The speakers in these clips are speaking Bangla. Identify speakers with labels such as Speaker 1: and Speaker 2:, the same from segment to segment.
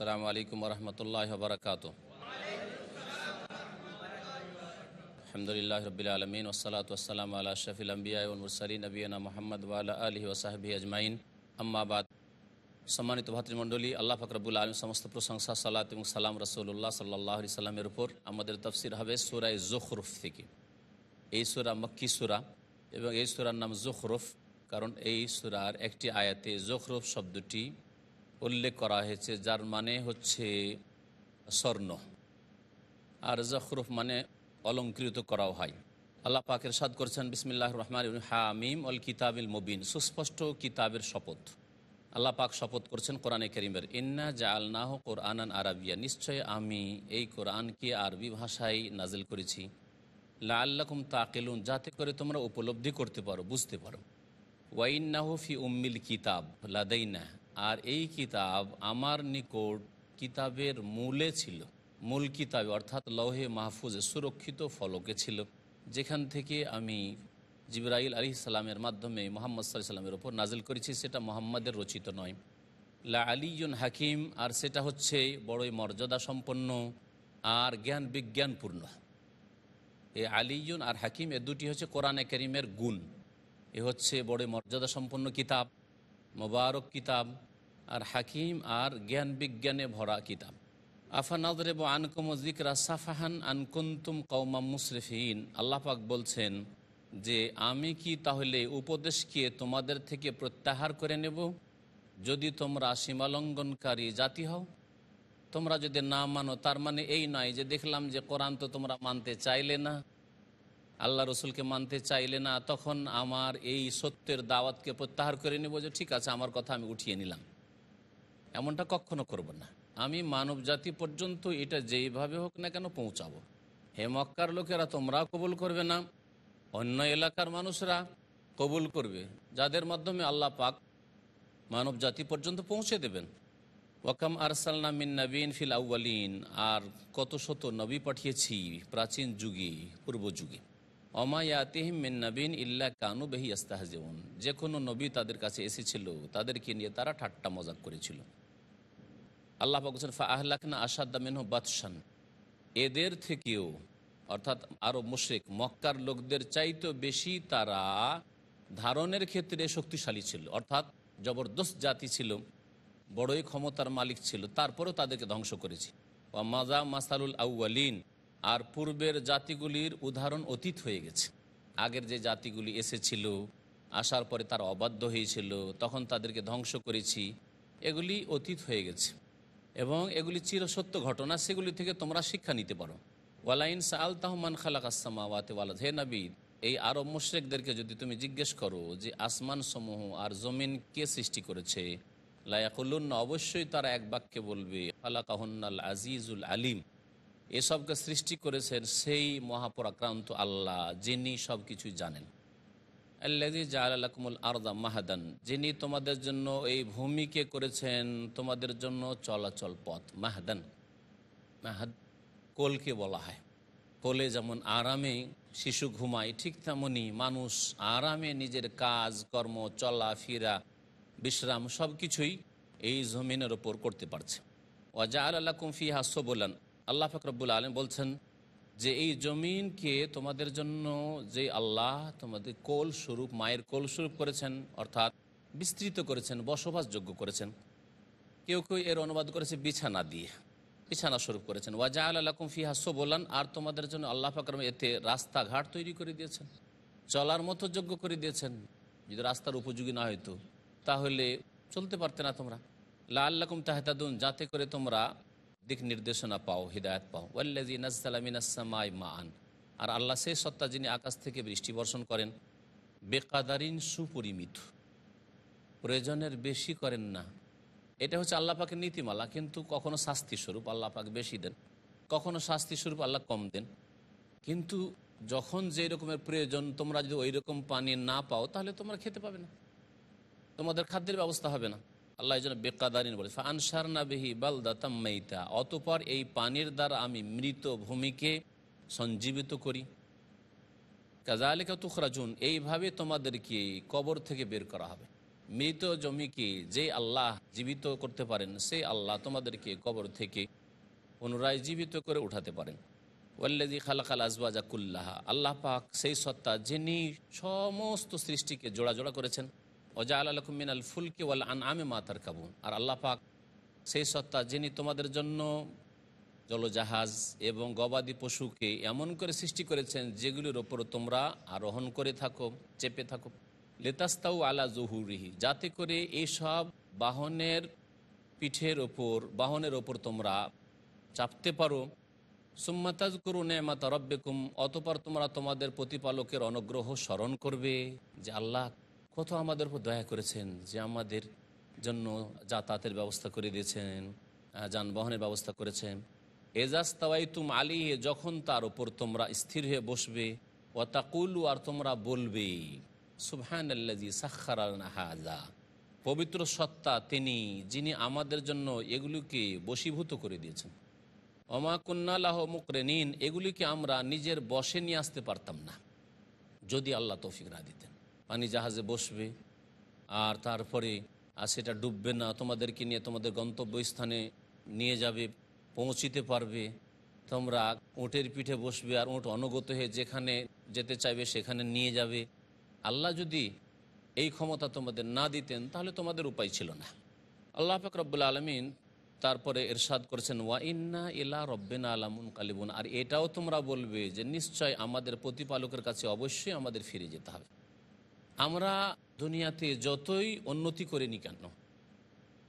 Speaker 1: আসসালামু আলাইকুম রহমতুল্লাহ বারকাত আলহামদুলিল্লাহ রবিল আলমিন ওসালাত ওসালাম আল্লাহ শফিল আম্বিয়ামুরসালী নবীনা মোহাম্মদ ওয়ালা আলহি ও ওসাহাবি আজমাইন। আম্মাবাদ সম্মানিত ভাতৃমণ্ডলী, আল্লাহ ফকরবুল আলম সমস্ত প্রশংসা, সালাত এবং সালাম রসুল্লাহ সাল্লাহ সাল্লামের উপর আমাদের তফসির হবে সুরায় জোখরুফ থেকে। এই সুরা মক্কি সুরা এবং এই সুরার নাম জোখরুফ, কারণ এই সুরার একটি আয়াতে জোখরুফ শব্দটি উল্লেখ করা হয়েছে, যার মানে হচ্ছে স্বর্ণ। আর জখরুফ মানে অলঙ্কৃত করাও হয়। আল্লাহ পাকের সাদ করছেন বিসমিল্লাহ রহমান হামিম অল কিতাবিল মুবিন, সুস্পষ্ট কিতাবের শপথ। আল্লাহ পাক শপথ করছেন কোরআনে করিমের, ইন্না জা আলনাহ কোরআনান আরবিয়া নিশ্চয় আমি এই কোরআনকে আরবি ভাষায় নাজিল করেছি। লা আল্লাকুম তাকেলুন, যাতে করে তোমরা উপলব্ধি করতে পারো, বুঝতে পারো। ওয়াইন্নাহু ফি উম্মিল কিতাব, লাদাইনা আর এই কিতাব আমার নিকট কিতাবের মূলে ছিল। মূল কিতাব অর্থাৎ লৌহে মাহফুজে সুরক্ষিত ফলকে ছিল, যেখান থেকে আমি জিবরাইল আলী সালামের মাধ্যমে মোহাম্মদ সাল্লাহ সাল্লামের ওপর নাজিল করেছি, সেটা মোহাম্মদের রচিত নয়। লা আলীজন হাকিম, আর সেটা হচ্ছে বড়ই মর্যাদা সম্পন্ন আর জ্ঞান বিজ্ঞানপূর্ণ। এ আলীজন আর হাকিম, এ দুটি হচ্ছে কোরআনে করিমের গুণ। এ হচ্ছে বড় মর্যাদা সম্পন্ন কিতাব। মোবারক কিতাব, আর হাকিম, আর জ্ঞান বিজ্ঞানে ভরা কিতাব। আফানাদরেব আনকুম জিকরা সাফাহান আনকুন্তুম কৌমা মুসরিফিন। আল্লাহ পাক বলছেন যে, আমি কি তাহলে উপদেশকে তোমাদের থেকে প্রত্যাহার করে নেব? যদি তোমরা সীমালঙ্ঘনকারী জাতি হও, তোমরা যদি না মানো, তার মানে এই নয় যে, দেখলাম যে কোরআন তো তোমরা মানতে চাইলে না। আল্লাহ রসুলকে মানতে চাইলে না, তখন আমার এই সত্যের দাওয়াতকে প্রত্যাহার করে নেব যে, ঠিক আছে, আমার কথা আমি উঠিয়ে নিলাম। এমনটা কখনো করব না। আমি মানব জাতি পর্যন্ত এটা যেইভাবে হোক না কেন পৌঁছাবো। হে মক্কার লোকেরা, তোমরাও কবুল করবে না, অন্য এলাকার মানুষরা কবুল করবে, যাদের মাধ্যমে আল্লাহ পাক মানব জাতি পর্যন্ত পৌঁছে দেবেন। ওয়াকাম আরসালনা মিন নবীন ফিল আউ্বালিন আর কত শত নবী পাঠিয়েছি প্রাচীন যুগে, পূর্ব যুগে। অমায়াতিহিম মিন নবীন ইল্লা কানু বেহি আস্তাহজেউন যে কোনো নবী তাদের কাছে এসেছিল, তাদেরকে নিয়ে তারা ঠাট্টা মজাক করেছিল। আল্লাহ বলছেন ফা আহলাকনা আসাদ্দা বাদশান। এদের থেকেও, অর্থাৎ আরও মুশ্রিক, মক্কার লোকদের চাইতে বেশি তারা ধারণের ক্ষেত্রে শক্তিশালী ছিল। অর্থাৎ জবরদস্ত জাতি ছিল, বড়ই ক্ষমতার মালিক ছিল, তারপরেও তাদেরকে ধ্বংস করেছি। ও মাজা মাসালুল আউ্বালিন আর পূর্বের জাতিগুলির উদাহরণ অতীত হয়ে গেছে। আগের যে জাতিগুলি এসেছিল, আসার পরে তারা অবাধ্য হয়েছিল, তখন তাদেরকে ধ্বংস করেছি, এগুলি অতীত হয়ে গেছে। এবং এগুলি চিরসত্য ঘটনা, সেগুলি থেকে তোমরা শিক্ষা নিতে পারো। ওয়ালাইন সাল তাহমান খালাক আসামা ওয়াতে ওয়ালাদ হে নাবিদ এই আরব মুশ্রেকদেরকে যদি তুমি জিজ্ঞেস করো যে আসমান সমূহ আর জমিন কে সৃষ্টি করেছে লায়াকুল্লুন্না অবশ্যই তারা এক বাক্যে বলবে আল্লাকাহন্নাল আজিজুল আলিম। এসবকে সৃষ্টি করেছেন সেই মহাপরাক্রান্ত আল্লাহ, যিনি সব কিছুই জানেন আল্লাজি জালাকুমুল আরদা মাহাদান, যিনি তোমাদের জন্য এই ভূমিকে করেছেন, তোমাদের জন্য চলাচল পথ, মাহাদান। মাহাদ, কোলকে বলা হয়। কোলে যেমন আরামে শিশু ঘুমায়, ঠিক তেমনই মানুষ আরামে নিজের কাজ, কর্ম চলা ফিরা বিশ্রাম সব কিছুই এই জমিনের ওপর করতে পারছে। ওয়াজা আল্লাহ কুমফি হাস্য বললেন আল্লাহ ফকরবুল আলম বলছেন যে এই জমিনকে তোমাদের জন্য যে আল্লাহ তোমাদের কোল স্বরূপ, মায়ের কোল স্বরূপ করেছেন, অর্থাৎ বিস্তৃত করেছেন, বসবাসযোগ্য করেছেন, কেউ কেউ এর অনুবাদ করেছে বিছানা দিয়ে, বিছানা স্বরূপ করেছেন। ওয়াজা আল্লাহ কুমফি হাস্য বললেন আর তোমাদের জন্য আল্লাহ ফাকরম এতে রাস্তাঘাট তৈরি করে দিয়েছেন, চলার মতো যোগ্য করে দিয়েছেন। যদি রাস্তার উপযোগী না হয়তো তাহলে চলতে পারতে না তোমরা। লা আল্লাকুম তাহতাদুন, যাতে করে তোমরা দিক নির্দেশনা পাও, হৃদায়ত পাও। ওয়াল্লাজি নাজ্জালামিনাসামাই মান আর আল্লাহ সেই সত্তা যিনি আকাশ থেকে বৃষ্টি বর্ষণ করেন, বেকাদারিন সুপরিমিত। প্রয়োজনের বেশি করেন না। এটা হচ্ছে আল্লাহ পাকের নীতিমালা, কিন্তু কখনো শাস্তি স্বরূপ আল্লাহ পাক বেশি দেন। কখনো শাস্তি স্বরূপ আল্লাহ কম দেন। কিন্তু যখন যে রকমের প্রয়োজন, তোমরা যদি ওই রকম পানি না পাও, তাহলে তোমরা খেতে পাবে না। তোমাদের খাদ্যের ব্যবস্থা হবে না। আল্লাহ জন্য বেকাদারিন বলে আনসার না বেহি বালদা তাম্মাইতা অতপর এই পানির দ্বারা আমি মৃত ভূমিকে সঞ্জীবিত করি। কাজালিকা তুখরাজুন, এইভাবে তোমাদেরকে কবর থেকে বের করা হবে। মৃত জমিকে যে আল্লাহ জীবিত করতে পারেন সেই আল্লাহ তোমাদেরকে কবর থেকে পুনরায় জীবিত করে উঠাতে পারেন। ওয়াল্লাজি খালাকাল আজবাজা কুল্লাহা, আল্লাহ পাক সেই সত্তা যিনি সমস্ত সৃষ্টিকে জোড়া জোড়া করেছেন। অজা আল্লাহ মিনাল ফুলকে ওয়াল আন আমে মাতার কাবুন আর আল্লাহ পাক সেই সত্তা যিনি তোমাদের জন্য জলজাহাজ এবং গবাদি পশুকে এমন করে সৃষ্টি করেছেন যেগুলির ওপর তোমরা আরোহণ করে থাকো, চেপে থাকো। লেতাস্তাউ আলা জহুরিহি, যাতে করে এইসব বাহনের পিঠের ওপর, বাহনের ওপর তোমরা চাপতে পারো। সুম্মাতাজ করু নেমাতা রব্বেকুম, অতপর তোমরা তোমাদের প্রতিপালকের অনুগ্রহ স্মরণ করবে যে আল্লাহ কত আমাদের উপর দয়া করেছেন যে আমাদের জন্য যাতায়াতের ব্যবস্থা করে দিয়েছেন যানবাহনের ব্যবস্থা করেছেন। এজাস্তাওয়াই তুম আলী যখন তার উপর তোমরা স্থির হয়ে বসবে ও তাকুলু আর তোমরা বলবে সুবহান আল্লাজি সাক্ষারানা হাজা পবিত্র সত্তা তিনি, যিনি আমাদের জন্য এগুলিকে বশীভূত করে দিয়েছেন। অমা কুন্নালাহ মুকরেনিন, এগুলিকে আমরা নিজের বসে নিয়ে আসতে পারতাম না, যদি আল্লাহ তৌফিক না দিতেন। পানি জাহাজে বসবে, আর তারপরে, আর সেটা ডুববে না, তোমাদেরকে নিয়ে তোমাদের গন্তব্যস্থানে নিয়ে যাবে, পৌঁছিতে পারবে। তোমরা উঁটের পিঠে বসবে আর উঁট অনুগত হয়ে যেখানে যেতে চাইবে সেখানে নিয়ে যাবে। আল্লাহ যদি এই ক্ষমতা তোমাদের না দিতেন, তাহলে তোমাদের উপায় ছিল না। আল্লাহ রব্বুল আলমিন তারপরে এরশাদ করেছেন, ওয়া ইন্না ইলা রব্বিনা আলামুন কালিবুন আর এটাও তোমরা বলবে যে, নিশ্চয় আমাদের প্রতিপালকের কাছে অবশ্যই আমাদের ফিরে যেতে হবে। আমরা দুনিয়াতে যতই উন্নতি করিনি কেন,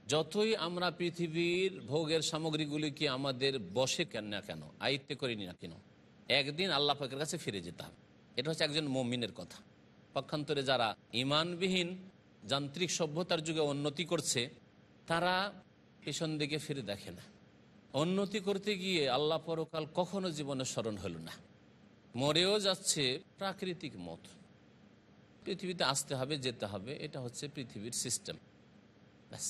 Speaker 1: যতই আমরা পৃথিবীর ভোগের সামগ্রীগুলিকে আমাদের বসে কেন না কেন, আয়ত্তে করিনি না কেন, একদিন আল্লাহ পাকের কাছে ফিরে যেতে হবে। এটা হচ্ছে একজন মমিনের কথা। পক্ষান্তরে যারা ইমানবিহীন যান্ত্রিক সভ্যতার যুগে উন্নতি করছে, তারা পেছন দিকে ফিরে দেখে না। উন্নতি করতে গিয়ে আল্লাহ পরকাল কখনো জীবনে স্মরণ হলো না। মরেও যাচ্ছে প্রাকৃতিক মত। পৃথিবীতে আসতে হবে, যেতে হবে, এটা হচ্ছে পৃথিবীর সিস্টেম ব্যাস।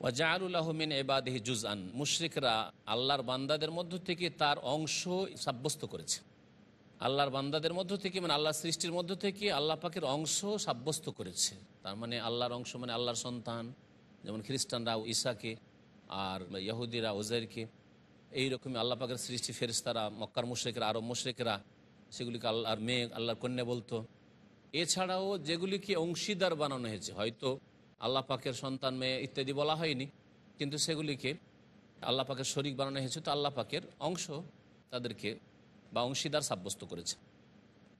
Speaker 1: ওয়াজারুল্লাহমিন এবাদেহি জুজআন মুশরিকরা আল্লাহর বান্দাদের মধ্য থেকে তার অংশ সাব্যস্ত করেছে। আল্লাহর বান্দাদের মধ্য থেকে মানে আল্লাহর সৃষ্টির মধ্য থেকে আল্লাহ পাকের অংশ সাব্যস্ত করেছে। তার মানে আল্লাহর অংশ মানে আল্লাহর সন্তান, যেমন খ্রিস্টানরা ঈসাকে আর ইহুদিরা ওজাইরকে। এইরকমই আল্লাহ পাকের সৃষ্টি ফেরিস্তারা মক্কার মুশ্রেকেরা, আরব মুশ্রেকেরা, সেগুলিকে আল্লাহর মেয়ে, আল্লাহর কন্যা বলতো। এছাড়াও যেগুলিকে অংশীদার বানানো হয়েছে, হয়তো আল্লাহ পাকের সন্তান মেয়ে ইত্যাদি বলা হয়নি, কিন্তু সেগুলিকে আল্লাহ পাকের শরিক বানানো হয়েছে, তো আল্লাহ পাকের অংশ তাদেরকে বা অংশীদার সাব্যস্ত করেছে।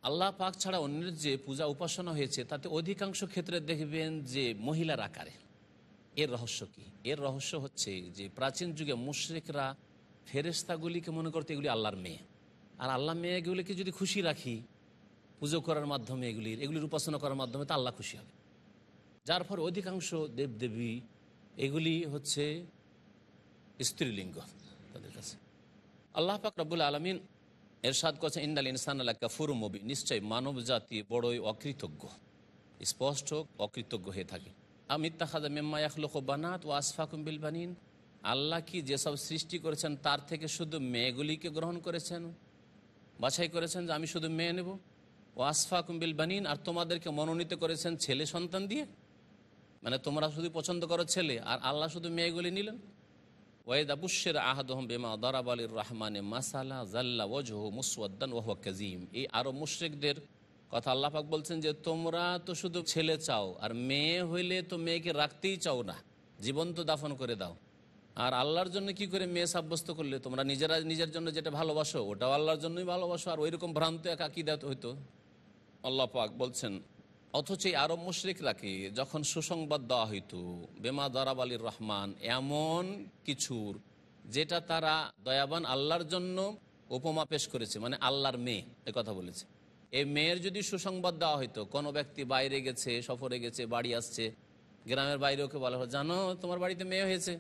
Speaker 1: আল্লাহ পাক ছাড়া অন্যের যে পূজা উপাসনা হয়েছে, তাতে অধিকাংশ ক্ষেত্রে দেখবেন যে মহিলার আকারে। এর রহস্য কি? এর রহস্য হচ্ছে যে প্রাচীন যুগে মুশ্রিকরা ফেরেস্তাগুলিকে মনে করতে এগুলি আল্লাহর মেয়ে। আর আল্লাহ মেয়েগুলিকে যদি খুশি রাখি পুজো করার মাধ্যমে এগুলির এগুলির উপাসনা করার মাধ্যমে তা আল্লাহ খুশি হবে। যার ফলে অধিকাংশ দেবদেবী এগুলি হচ্ছে স্ত্রীলিঙ্গ তাদের কাছে। আল্লাহ পাক রব্বুল আলমিন এরশাদ করছে ইন্দাল ইনসান আল্লাহ কাফুর মবি নিশ্চয় মানব জাতি বড়ই অকৃতজ্ঞ, স্পষ্ট অকৃতজ্ঞ হয়ে থাকে। আমিত্তা খাজা মেম্মা ইয়াখলুক বানাত ও আসফাকুম বিল বানিন আল্লাহ কি যেসব সৃষ্টি করেছেন তার থেকে শুধু মেয়েগুলিকে গ্রহণ করেছেন? বাছাই করেছেন যে আমি শুধু মেয়ে নেব? ও আসফাকুম বিল বানিন, আর তোমাদেরকে মনোনীত করেছেন ছেলে সন্তান দিয়ে? মানে তোমরা শুধু পছন্দ করো ছেলে, আর আল্লাহ শুধু মেয়েগুলি নিলেন? ওয়েদ আবুশের আহাদহম বেমা দরাব আলীর রহমানে মাসালা জাল্লা ওজহ মুসওয়াদ্দান ওহ কাজিম এই আরব মুশ্রিকদের কথা আল্লাপাক বলছেন যে, তোমরা তো শুধু ছেলে চাও, আর মেয়ে হইলে তো মেয়েকে রাখতেই চাও না। জীবন্ত দাফন করে দাও। আর আল্লাহর জন্য কি করে মেয়ে সাব্যস্ত করলে? তোমরা নিজেরা, নিজের জন্য যেটা ভালোবাসো, ওটাও আল্লাহর জন্যই ভালোবাসো। আর ওইরকম ভ্রান্ত এক আকিদাত হইতো আল্লাহ পাক বলছেন, অথচ আরব মুশরিকরাকে যখন সুসংবাদ দেওয়া হইতো, বেমা দরাব আলীর রহমান, এমন কিছুর যেটা তারা দয়াবান আল্লাহর জন্য উপমা পেশ করেছে মানে আল্লাহর মেয়ে, এ কথা বলেছে। এই মেয়ের যদি সুসংবাদ দেওয়া হইতো, কোনো ব্যক্তি বাইরে গেছে, সফরে গেছে, বাড়ি আসছে, গ্রামের বাইরে ওকে বলা হয় জানো, তোমার বাড়িতে মেয়ে হয়েছে?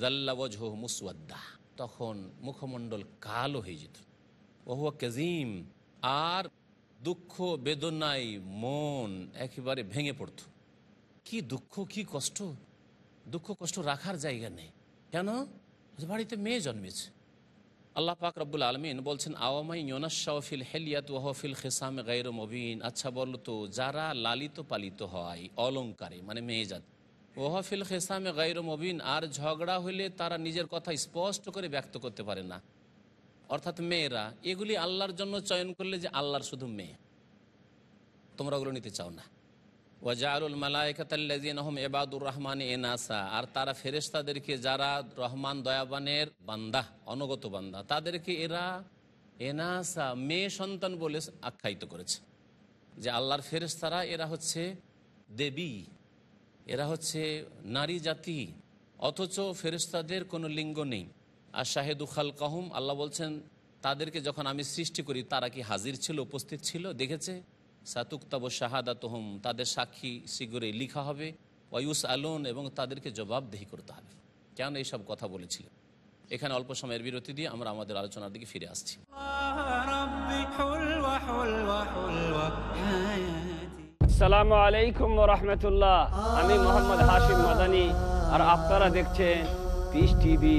Speaker 1: জাল্লাবজ মুসওয়াদ্দা তখন মুখমণ্ডল কালো হয়ে যেত। ওহুয়া কাজিম আর দুঃখ, বেদনায় মন একেবারে ভেঙে পড়ত। কি দুঃখ, কি কষ্ট? দুঃখ, কষ্ট রাখার জায়গা নেই। কেন? বাড়িতে মেয়ে জন্মেছে। আল্লাহ পাক রব্বুল আলমিন বলছেন, আওয়ামাই ইয়নাশাওফিল হেলিয়াত ওহফিল খেসাম গাইর মবিন। আচ্ছা বলো তো, যারা লালিত পালিত হয়, অলঙ্কারে মানে মেয়ে জাত ওহফিল খেসামে গাইর মবিন, আর ঝগড়া হলে তারা নিজের কথা স্পষ্ট করে ব্যক্ত করতে পারে না। অর্থাৎ মেয়েরা, এগুলি আল্লাহর জন্য চয়ন করলে যে আল্লাহর শুধু মেয়ে। তোমরা ওগুলো নিতে চাও না। ওয়াজাউল মালায়কাতাল্লাজিনহম এবাদুর রহমান এনাসা আর তারা ফেরেশতাদেরকে, যারা রহমান দয়াবানের বান্দা, অনগত বান্দা, তাদেরকে এরা এনাসা মেয়ে সন্তান বলে আখ্যায়িত করেছে। যে আল্লাহর ফেরেশতারা এরা হচ্ছে দেবী, এরা হচ্ছে নারী জাতি, অথচ ফেরেশতাদের কোনো লিঙ্গ নেই। আর শাহেদু খাল কাহুম আল্লাহ বলছেন, তাদেরকে যখন আমি সৃষ্টি করি, তারা কি হাজির ছিল, উপস্থিত ছিল? দেখেছে? সাতুক্তাব শাহাদা তোহম তাদের সাক্ষী শীঘ্রই লিখা হবে। ওয়ুস আলুন এবং তাদেরকে জবাবদেহি করতে হবে। কেন এইসব কথা বলেছিল? এখানে অল্প সময়ের বিরতি দিয়ে আমরা আমাদের আলোচনার দিকে ফিরে আসছি।
Speaker 2: সালাম আলাইকুম রহমতুল্লাহ। আমি মোহাম্মদ হাশিম মাদানি, আর আপনারা দেখছেন piece TV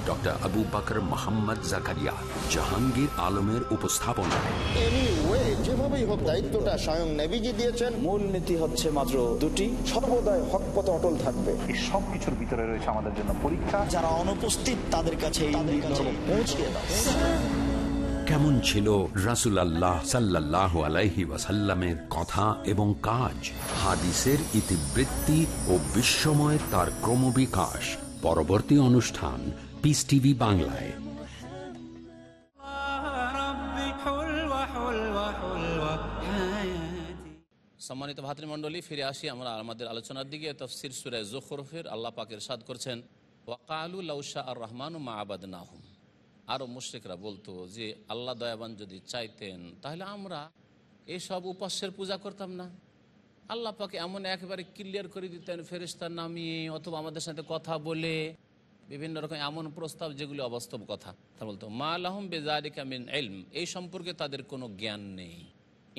Speaker 3: doctor Abu Bakar Mohammad Zakaria Jahangir আলমের উপস্থাপনায়।
Speaker 4: এনিওয়ে যেভাবেই হোক দায়িত্বটা স্বয়ং নেভিজি দিয়েছেন।
Speaker 5: মূল নীতি হচ্ছে মাত্র দুটি
Speaker 6: সর্বদাই হক পথে অটল থাকবে।
Speaker 7: এই সব কিছুর ভিতরে রয়েছে আমাদের জন্য পরীক্ষা।
Speaker 5: যারা অনুপস্থিত তাদের কাছে পৌঁছে দাও।
Speaker 3: কেমন ছিল রাসুল আল্লাহ সাল্লাহ আলাইহি ওয়াসাল্লামের কথা এবং কাজ? হাদিসের ইতিবৃত্তি ও বিশ্বময় তার ক্রমবিকাশ। পরবর্তী অনুষ্ঠান পিস টিভি বাংলায়
Speaker 1: সম্মানিত ভাতৃমণ্ডলী, ফিরে আসি আমরা আমাদের আলোচনার দিকে। তফসির সুরে জোখরফের আল্লাহ পাকের সাদ করছেন, ওয়াকালু লাউসা আর রহমান মা আবাদ নাহুম আরও মুশ্রিকরা বলতো যে, আল্লাহ দয়াবান যদি চাইতেন, তাহলে আমরা এসব উপাস্যের পূজা করতাম না। আল্লাহ পাকে এমন একেবারে ক্লিয়ার করে দিতেন ফেরিস্তা নামিয়ে অথবা আমাদের সাথে কথা বলে বিভিন্ন রকম এমন প্রস্তাব যেগুলি অবাস্তব কথা। তা বলতো, মা আলহম বেজারিকা মিন এলম এই সম্পর্কে তাদের কোনো জ্ঞান নেই।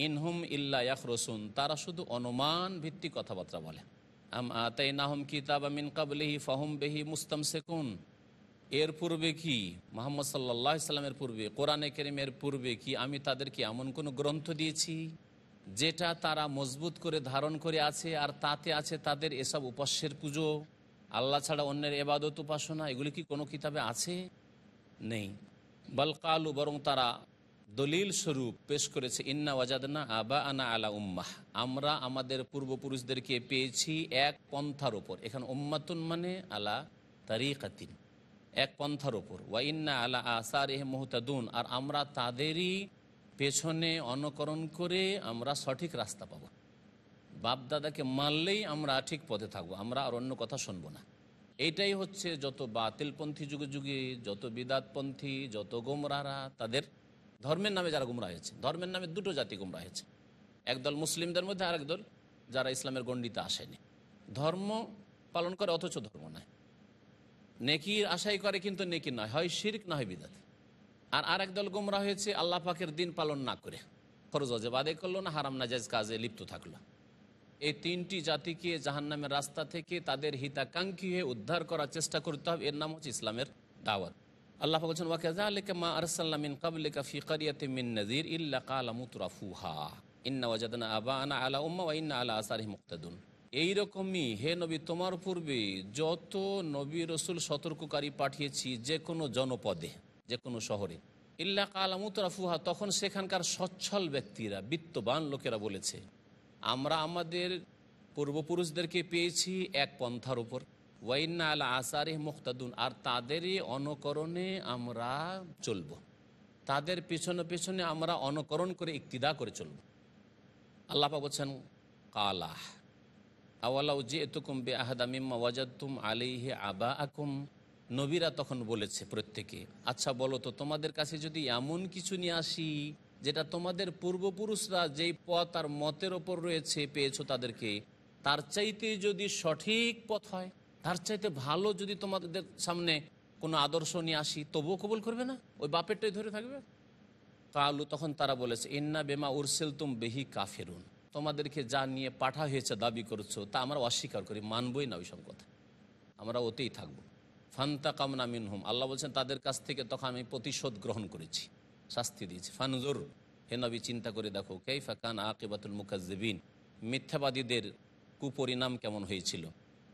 Speaker 1: ইনহুম ইল্লা ইয়াক রসুন তারা শুধু অনুমান ভিত্তিক কথাবার্তা বলে। আম নাহম কিতাব মিন কাবলিহি ফাহুম বেহি মুস্তাম সেকুন এর পূর্বে কি? মোহাম্মদ সাল্লাহ সাল্লামের পূর্বে, কোরআনে কেরিমের পূর্বে কি আমি তাদেরকে এমন কোনো গ্রন্থ দিয়েছি, যেটা তারা মজবুত করে ধারণ করে আছে আর তাতে আছে তাদের এসব উপাস্যের পুজো? আল্লাহ ছাড়া অন্যের এবাদত উপাসনা, এগুলি কি কোনো কিতাবে আছে? নেই। বলকালু বরং তারা দলিল স্বরূপ পেশ করেছে, ইন্না ওয়াজাদনা আবা আনা আলা উম্মাহ। আমরা আমাদের পূর্বপুরুষদেরকে পেয়েছি এক পন্থার ওপর। এখানে উম্মাতুন মানে আলা তারিকাতিন, এক পন্থার ওপর। ওয়াইন্না আলা আসার এহ মোহতাদুন, আর আমরা তাদেরই পেছনে অনুকরণ করে আমরা সঠিক রাস্তা পাবো। বাপ দাদাকে মানলেই আমরা ঠিক পথে থাকব, আমরা আর অন্য কথা শুনব না। এইটাই হচ্ছে যত বাতিলপন্থী যুগে যুগে, যত বিদাতপন্থী, যত গোমরারা, তাদের ধর্মের নামে যারা গুমরা হয়েছে, ধর্মের নামে দুটো জাতি গুমরা হয়েছে। একদল মুসলিমদের মধ্যে আর একদল যারা ইসলামের গণ্ডিতে আসেনি। ধর্ম পালন করে অথচ ধর্ম নয় নেকির আশাই করে কিন্তু নেকি নয়, হয় শির্ক না হয় বিদাত। আর আরেক দল গুমরা হয়েছে, আল্লাহ পাকের দিন পালন না করে। ফরজ অজেব আদায় করল না, হারাম নাজাজ কাজে লিপ্ত থাকল। এই তিনটি জাতিকে জাহান্নামের রাস্তা থেকে তাদের হিতাকাঙ্ক্ষী হয়ে উদ্ধার করার চেষ্টা করতে হবে। এর নাম হচ্ছে ইসলামের দাওয়াত। আল্লাহ বলছেন ওয়াকাযালিকা মা আরসালনা মিন ক্বাবলিকা ফি ক্বরিয়াতিন মিন নজির ইল্লা ক্বালা মুতরাফুহা। ইন্না ওয়াজাদনা আবানা আলা উম্মা ওয়া ইন্না আলা আসারিহিম মুক্তাদুন। এইরকমই হে নবী, তোমার পূর্বে যত নবী রসুল সতর্ককারী পাঠিয়েছি যে কোনো জনপদে, যে কোনো শহরে, ইল্লা কালা মুতরাফুহা, তখন সেখানকার সচ্ছল ব্যক্তিরা, বিত্তবান লোকেরা বলেছে আমরা আমাদের পূর্বপুরুষদেরকে পেয়েছি এক পন্থার উপর। ওয়াইন্না আলা আসারে মুক্তাদুন আর তাদেরই অনুকরণে আমরা চলব। তাদের পেছনে পেছনে আমরা অনুকরণ করে ইক্তিদা করে চলব। আল্লাপা বলছেন, কালাহ, আওয়ালাউ যে এতুকুম বে আহাদামিম্মা ওয়াজাদতুম আলিহে আবা আকুম নবীরা তখন বলেছে প্রত্যেকে আচ্ছা বলো তো, তোমাদের কাছে যদি এমন কিছু নিয়ে আসি যেটা তোমাদের পূর্বপুরুষরা যেই পথ আর মতের ওপর রয়েছে পেয়েছ তাদেরকে, তার চাইতে যদি সঠিক পথ হয়, তার চাইতে ভালো যদি তোমাদের সামনে কোনো আদর্শ নিয়ে আসি, তবুও কবুল করবে না? ওই বাপেরটাই ধরে থাকবে? কালু তখন তারা বলেছে, ইন্না বেমা উরসেল তুম বেহি কাফেরুন। তোমাদেরকে যা নিয়ে পাঠা হয়েছে, দাবি করছ, তা আমরা অস্বীকার করি, মানবই না ওইসব কথা। আমরা ওতেই থাকব। ফান্তা কামনা মিনহুম। আল্লাহ বলছেন, তাদের কাছ থেকে তখন আমি প্রতিশোধ গ্রহণ করেছি। শাস্তি দিয়েছে। ফানজুর, হে নবী, চিন্তা করে দেখো কেই ফাকান আকিবাতুল মুকাজ্জিবিন, মিথ্যাবাদীদের কুপরিণাম কেমন হয়েছিল?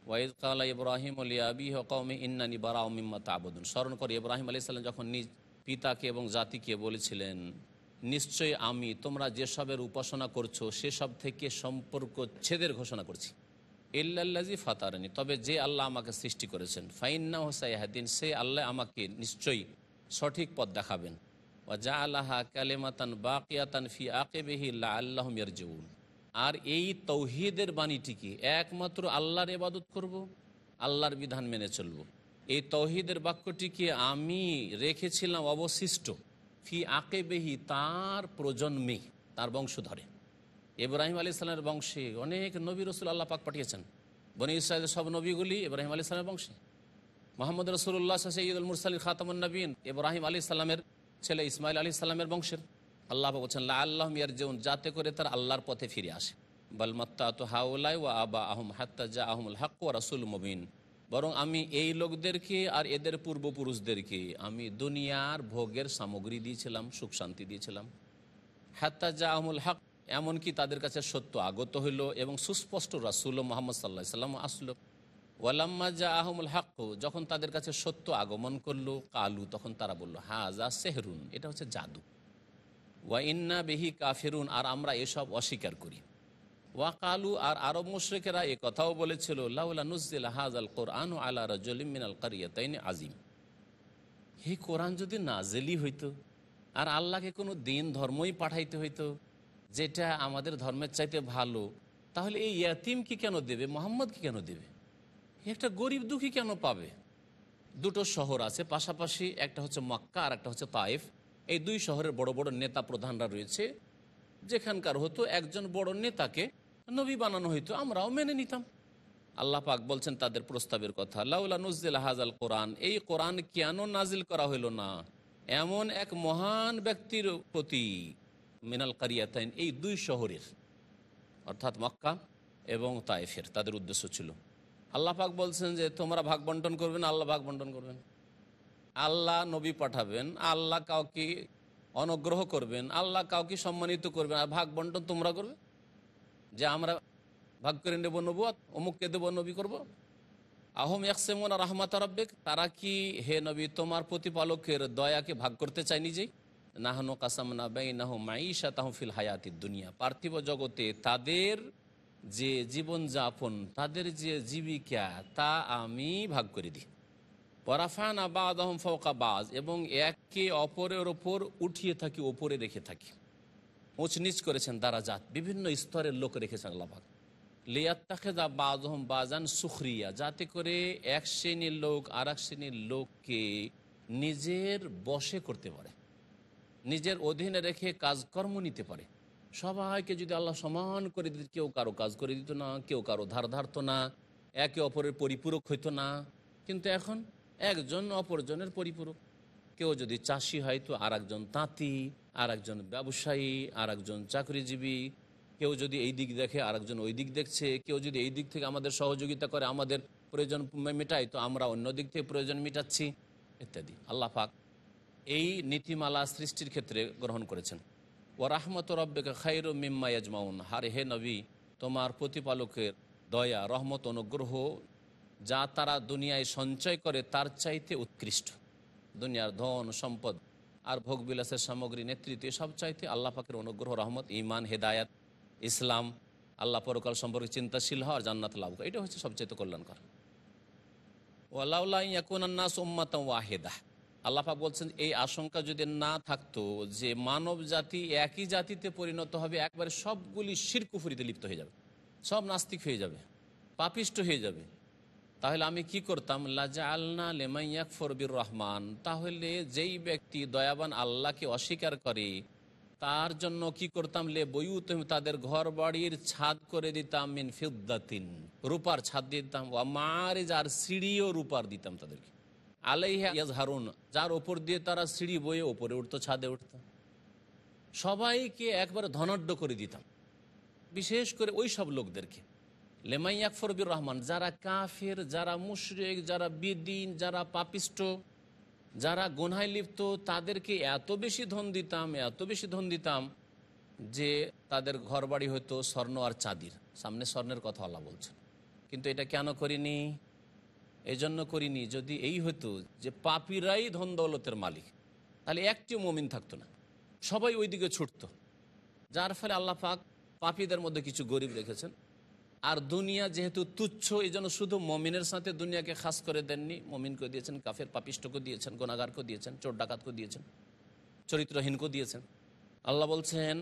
Speaker 1: ওয়াইদ কালা ইব্রাহিম আলী আবি হকমে ইন্নানি বারা মিম্মা তাবুদুন। স্মরণ করে, ইব্রাহিম আলী সাল্লাম যখন নিজ পিতাকে এবং জাতিকে বলেছিলেন নিশ্চয় আমি তোমরা যেসবের উপাসনা করছ, সেসব থেকে সম্পর্ক ছেদের ঘোষণা করছি। ইল্লাল্লাজি ফাতারানি, তবে যে আল্লাহ আমাকে সৃষ্টি করেছেন ফাইন্না হোসাইহাদিন সে আল্লাহ আমাকে নিশ্চয়ই সঠিক পথ দেখাবেন। বাকিয়াতান আর এই তৌহিদের বাণীটিকে একমাত্র আল্লাহর এবাদত করব? আল্লাহর বিধান মেনে চলব। এই তৌহিদের বাক্যটিকে আমি রেখেছিলাম অবশিষ্ট? ফি আকেবেহি তার প্রজন্মে, তার বংশধরে। ইব্রাহিম আলী ইসলামের বংশে অনেক নবী রসুল আল্লাহ পাক পাঠিয়েছেন। বনি ইসরায়েলের সব নবীগুলি ইব্রাহিম আলী ইসলামের বংশে। মোহাম্মদ রসুল্লাহ মুরসালিল খাতামুন নবীন। ইব্রাহিম আলী ইসলামের ছেলে ইসমাইল আলী ইসলামের বংশের। আল্লাহ বলছেন আল্লাহ মিয়ার যেউন যাতে করে তার আল্লাহর পথে ফিরে আসে। বালমাত্তা তো হাউলাই ও আবা আহম হাত্তা জা আহমুল হক ও রাসুল মবিন। বরং আমি এই লোকদেরকে আর এদের পূর্বপুরুষদেরকে আমি দুনিয়ার ভোগের সামগ্রী দিয়েছিলাম, সুখ শান্তি দিয়েছিলাম। হাত্তা জা আহমুল হক এমনকি তাদের কাছে সত্য আগত হইল এবং সুস্পষ্ট রাসুল মোহাম্মদ সাল্লাহ সাল্লাম আসলো। ওয়ালাম্মা জা আহমুল হক যখন তাদের কাছে সত্য আগমন করল, কালু, তখন তারা বলল হাজা সেহরুন, এটা হচ্ছে জাদু। ওয়া ইন্না বেহি কাফেরুন, আর আমরা এসব অস্বীকার করি। ওয়া কালু, আর আরব মুশ্রিকেরা এ কথাও বলেছিল, লাউলা নুজিল হাজ আল কোরআন আলা রাজলিম মিনাল কারিয়াতাইন আজিম হে কোরআন যদি নাজেলি হইতো, আর আল্লাহকে কোনো দিন ধর্মই পাঠাইতে হইতো, যেটা আমাদের ধর্মের চাইতে ভালো, তাহলে এই ইয়াতিমকে কেন দেবে? মোহাম্মদকে কেন দেবে? একটা গরিব দুঃখী কেন পাবে? দুটো শহর আছে, পাশাপাশি একটা হচ্ছে মক্কা আর একটা হচ্ছে তাইফ এই দুই শহরের বড় বড় নেতা প্রধানরা রয়েছে। যেখানকার হতো একজন বড় নেতাকে নবী বানানো হইতো, আমরাও মেনে নিতাম। আল্লাহ পাক বলছেন তাদের প্রস্তাবের কথা, লাউলা নুজিল হাজাল কোরআন, এই কোরআন কেন নাজিল করা হইল না? এমন এক মহান ব্যক্তির প্রতি মিনাল কারিয়াতাইন, এই দুই শহরের, অর্থাৎ মক্কা এবং তাইফের তাদের উদ্দেশ্য ছিল। আল্লাহ পাক বলছেন যে তোমরা ভাগ বন্টন করবেন আল্লাহ ভাগ বন্টন করবেন। আল্লাহ নবী পাঠাবেন, আল্লাহ কাউকে অনুগ্রহ করবেন, আল্লাহ কাউকে সম্মানিত করবেন, আর ভাগ বন্টন তোমরা করবে? যে আমরা ভাগ করে নেব নবু অমুককে দেব, নবী করব? আহম একসেমন রহমাত রব্বেক, তারা কি হে নবী, তোমার প্রতিপালকের দয়াকে ভাগ করতে চায় নিজেই? নাহনো কাসামনা বেই নাহ মাইশা তাহফিল হায়াতি দুনিয়া। পার্থিব জগতে তাদের যে জীবনযাপন তাদের যে জীবিকা, তা আমি ভাগ করে দিই। পরাফান আবাদ আহম ফৌকা বাজ এবং একে অপরের ওপর উঠিয়ে থাকি, ওপরে রেখে থাকি। উঁচ নিচ করেছেন দারাজাত বিভিন্ন স্তরের লোক রেখেছেন আল্লাহাক লিয়াত্তাখেদা বাদহম বাজান সুখরিয়া, যাতে করে এক শ্রেণির লোক আর এক শ্রেণির লোককে নিজের বশে করতে পারে, নিজের অধীনে রেখে কাজকর্ম নিতে পারে। সবাইকে যদি আল্লাহ সমান করে দিত, কেউ কারও কাজ করে দিত না, কেউ কারও ধার ধারতো না, একে অপরের পরিপূরক হইতো না। কিন্তু এখন একজন অপরজনের পরিপূরক। কেউ যদি চাষি হয় তো আর একজন তাঁতি আর একজন ব্যবসায়ী আর একজন চাকরিজীবী। কেউ যদি এই দিক দেখে আর একজন ওই দিক দেখছে। কেউ যদি এই দিক থেকে আমাদের সহযোগিতা করে, আমাদের প্রয়োজন মেটায়, তো আমরা অন্য দিক থেকে প্রয়োজন মেটাচ্ছি, ইত্যাদি। আল্লাহ পাক এই নীতিমালা সৃষ্টির ক্ষেত্রে গ্রহণ করেছেন। ও রাহমত রব্বেকে খাইর মিম্মা ইয়াজমাউন। হারে হে নবী, তোমার প্রতিপালকের দয়া, রহমত, অনুগ্রহ যা তারা দুনিয়ায় সঞ্চয় করে তার চাইতে উৎকৃষ্ট। দুনিয়ার ধন, সম্পদ আর ভোগবিলাসের সামগ্রী, নেতৃত্ব সব চাইতে আল্লাহ পাকের অনুগ্রহ, রহমত ইমান হেদায়াত, ইসলাম, আল্লাহ পরকাল সম্পর্কে চিন্তাশীল হওয়ার জান্নাত লাভ এটা হচ্ছে সবচাইতে কল্যাণকর। ওয়ালাউল্লাহ সোম্মাতম ওয়াহেদা। আল্লাহাক বলছেন, এই আশঙ্কা যদি না থাকতো যে মানব জাতি একই জাতিতে পরিণত হবে, একবারে সবগুলি শিরকুফুরিতে লিপ্ত হয়ে যাবে, সব নাস্তিক হয়ে যাবে, পাপিষ্ট হয়ে যাবে। তাহলে আমি কি করতাম? লাজা আল্না লেমাইয়াক ফরবির রহমান তাহলে যেই ব্যক্তি দয়াবান আল্লাহকে অস্বীকার করে, তার জন্য কি করতাম? লে বইউ বইউত তাদের ঘর বাড়ির ছাদ করে দিতাম মিন ফিদ্দাতিন, রূপার ছাদ দিতাম ও মারিজ আর সিঁড়িও রূপার দিতাম তাদেরকে। আলাইহা যার ওপর দিয়ে তারা সিঁড়ি বয়ে ওপরে উঠতো, ছাদে উঠত। সবাইকে একবারে ধনাঢ্য করে দিতাম। বিশেষ করে ওই সব লোকদেরকে। লেমাই আকফরবির রহমান, যারা কাফের, যারা মুশরেক, যারা বিদিন, যারা পাপিষ্ট, যারা গোনায় লিপ্ত, তাদেরকে এত বেশি ধন দিতাম, এত বেশি ধন দিতাম যে তাদের ঘরবাড়ি হয়তো স্বর্ণ আর চাঁদির। সামনে স্বর্ণের কথা আল্লাহ বলছেন। কিন্তু এটা কেন করিনি? এই জন্য করিনি, যদি এই হতো যে পাপিরাই ধন দৌলতের মালিক, তাহলে একটিও মমিন থাকতো না, সবাই ওই দিকে ছুটত। যার ফলে আল্লাহ পাক পাপীদের মধ্যে কিছু গরিব রেখেছেন। আর দুনিয়া যেহেতু তুচ্ছ এই জন্য শুধু মমিনের সাথে দুনিয়াকে খাস করে দেননি মমিনকে দিয়েছেন, কাফের পাপিষ্টকে দিয়েছেন গোনাগারকে দিয়েছেন, চোর ডাকাতকে দিয়েছেন চরিত্রহীনকে দিয়েছেন। আল্লাহ বলছেন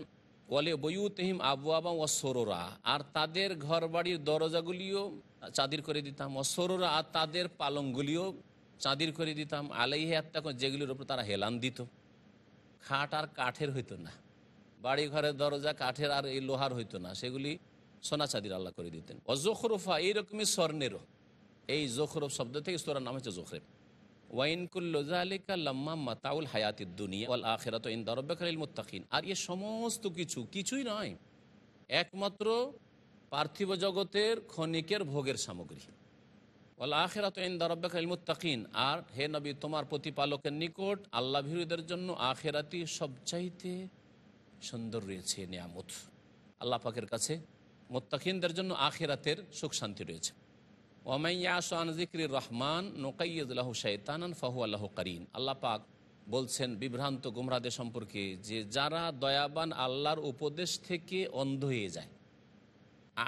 Speaker 1: ওয়ালে বইউতহিম আবু আবা ও সরোরা। আর তাদের ঘর বাড়ির দরজাগুলিও চাঁদির করে দিতাম। ও সরোরা আর তাদের পালংগুলিও চাঁদির করে দিতাম। আলাইহে আত্মা যেগুলির ওপর তারা হেলান দিত। খাট আর কাঠের হইতো না। বাড়ি ঘরের দরজা, কাঠের আর এই লোহার হইতো না। সেগুলি সোনা চাঁদির আল্লাহ করে দিতেন। ও জোখরফা এইরকমই স্বর্ণেরও। এই জোখরফ শব্দ থেকে সোরার নাম হচ্ছে জোখরেফ লাম্মা মাতাউল দুনিয়া আর এ সমস্ত কিছু কিছুই নয়, একমাত্র পার্থিব জগতের ক্ষণিকের ভোগের সামগ্রী। ওয়াল আখেরাত ইন দরব্বাকালিল মুত্তাকিন। আর হে নবী, তোমার প্রতিপালকের নিকট আল্লাহ ভিরুদের জন্য আখেরাতি সবচাইতে সুন্দর রয়েছে, নিয়ামত। আল্লাহ পাকের কাছে মোত্তাকিনদের জন্য আখেরাতের সুখ শান্তি রয়েছে। ওমাইয়াসান জিক্রির রহমান নোকাইয়াদুল্লাহ শৈতানান ফাহু আল্লাহ করিন আল্লাহ পাক বলছেন, বিভ্রান্ত গুমরাদের সম্পর্কে যে যারা দয়াবান আল্লাহর উপদেশ থেকে অন্ধ হয়ে যায়,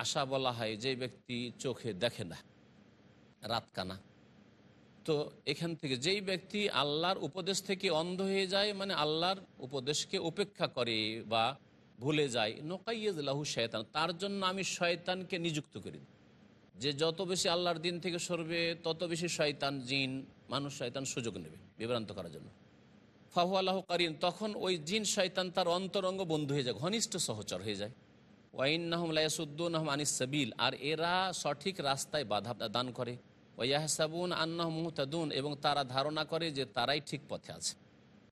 Speaker 1: আশা বলা হয় যে ব্যক্তি চোখে দেখে না রাত কানা তো এখান থেকে যেই ব্যক্তি আল্লাহর উপদেশ থেকে অন্ধ হয়ে যায় মানে আল্লাহর উপদেশকে উপেক্ষা করে বা ভুলে যায় নোকাইয়াদুল্লাহু শয়তান তার জন্য আমি শয়তানকে নিযুক্ত করি যে যত বেশি আল্লাহর দিন থেকে সরবে, তত বেশি শয়তান, জিন, মানুষ শয়তান সুযোগ নেবে বিভ্রান্ত করার জন্য। ফাহু আল্লাহ কারিন তখন ওই জিন শয়তান তার অন্তরঙ্গ বন্ধু হয়ে যায়, ঘনিষ্ঠ সহচর হয়ে যায়। ওয়াইন নাহম লায়াসুদ্দুন আহম আনিস সাবিল, আর এরা সঠিক রাস্তায় বাধা দান করে। ওয়াহসাবুন আন্নাহ মুহতাদুন, এবং তারা ধারণা করে যে তারাই ঠিক পথে আছে।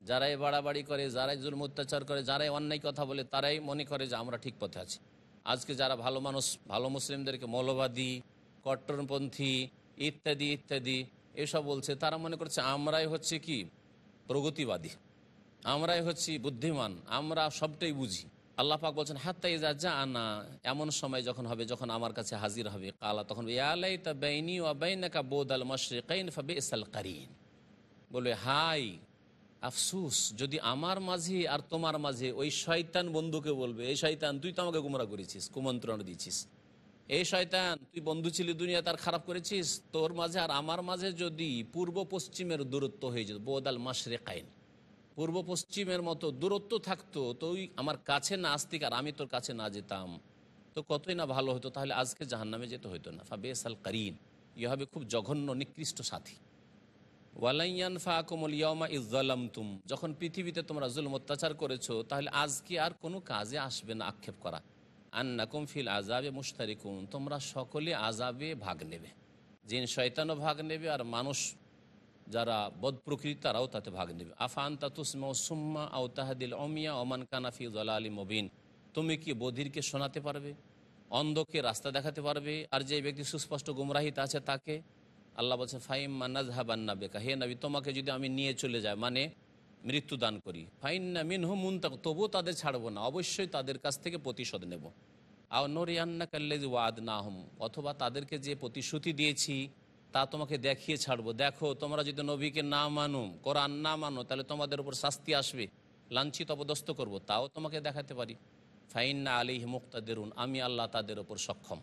Speaker 1: যারাই বাড়াবাড়ি করে, যারাই জুলম অত্যাচার করে, যারাই অন্যায় কথা বলে, তারাই মনে করে যে আমরা ঠিক পথে আছি। আজকে যারা ভালো মানুষ, ভালো মুসলিমদেরকে মৌলবাদী কট্টরপন্থী, ইত্যাদি ইত্যাদি, এসব বলছে। তারা মনে করছে, আমরাই হচ্ছে কি? প্রগতিবাদী। আমরাই হচ্ছি বুদ্ধিমান। আমরা সবটাই বুঝি। আল্লাহ পাক বলছেন, হাত্তা ইজা যা আনা এমন সময় যখন হবে, যখন আমার কাছে হাজির হবে, কালা তখন ইয়ালাই তা ও বোদ আল মশরিকাইন ফাবে ইসাল কারিন। বলে, হাই, আফসুস, যদি আমার মাঝে আর তোমার মাঝে ওই শয়তান বন্ধুকে বলবে, এই শয়তান, তুই তো আমাকে গুমরা করেছিস, কুমন্ত্রণ দিয়েছিস এই শয়তান, তুই বন্ধু ছিলি দুনিয়া, তার খারাপ করেছিস? তোর মাঝে আর আমার মাঝে যদি পূর্ব পশ্চিমের দূরত্ব হয়ে যেত, বোদাল মাসরে কাইন পূর্ব পশ্চিমের মতো দূরত্ব থাকতো, তুই আমার কাছে না আসতিক আর আমি তোর কাছে না যেতাম। তো কতই না ভালো হতো, তাহলে আজকে জাহান্নামে যেতে হতো না। ফা বেসাল করিন ইয়ে হবে খুব জঘন্য, নিকৃষ্ট সাথী। ওয়ালাইয়ান ফা কোমল ইয়মা ইজ্জালাম তুম যখন পৃথিবীতে তোমরা জুলম অত্যাচার করেছ, তাহলে আজকে আর কোনো কাজে আসবে না আক্ষেপ করা? আন্নাকুম ফিল আজাবে মুস্তারিকুম তোমরা সকলে আজাবে ভাগ নেবে। জিন শয়তানও ভাগ নেবে আর মানুষ যারা বদ প্রকৃতি, তারাও তাতে ভাগ নেবে। আফান তাতুসমা সুম্মা আও তাহাদিল অমিয়া ওমান কানাফি জলা আলী মবিন। তুমি কি বধিরকে শোনাতে পারবে? অন্ধকে রাস্তা দেখাতে পারবে? আর যে ব্যক্তি সুস্পষ্ট গুমরাহিত আছে তাকে? আল্লাহ বলছে ফাইম মান্নাজ হাবান্না বেকা। হে নবী, তোমাকে যদি আমি নিয়ে চলে যাই মানে মৃত্যু দান করি। ফাইন্না মিনহু মুনতাক, তবুও তাদের ছাড়বো না, অবশ্যই তাদের কাছ থেকে প্রতিশোধ নেব। আও নরিয়ান্না কাল্লেজ ওয়াদ না হম অথবা তাদেরকে যে প্রতিশ্রুতি দিয়েছি, তা তোমাকে দেখিয়ে ছাড়বো। দেখো, তোমরা যদি নবীকে না মানো, কোরআন না মানো, তাহলে তোমাদের উপর শাস্তি আসবে। লাঞ্ছিত অবদস্ত করব, তাও তোমাকে দেখাতে পারি। ফাইন্না আলিহ মুক্তাদেরুন, আমি আল্লাহ তাদের ওপর সক্ষম।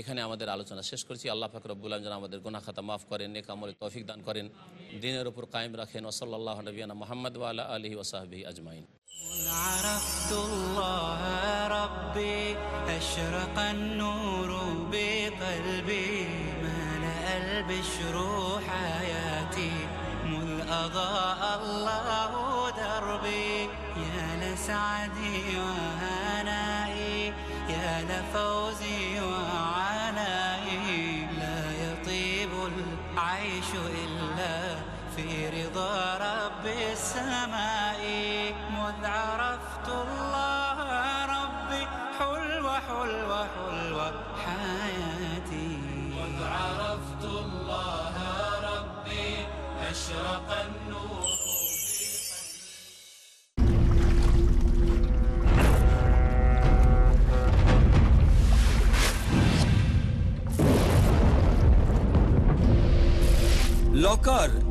Speaker 1: এখানে আমাদের আলোচনা শেষ করছি আল্লাহ ফাকরবুল্লাহ যেন আমাদের গোনা খাতা মাফ করেন নেক আমলে তৌফিক দান করেন দিনের ওপর কায়েম রাখেন ওসল্লাহ নবীনা মোহাম্মদ ওয়ালা আলহি ওসাহাবি আজমাইন
Speaker 8: عرفت الله ربي أشرق النور بقلبي ملأ البشر حياتي مذ أضاء الله دربي يا لسعدي وهنائي يا لفوزي رب السماء مذ عرفت الله ربي حلوة حلوة حلوة حياتي. مذ عرفت الله ربي أشرق النور.
Speaker 9: لوكر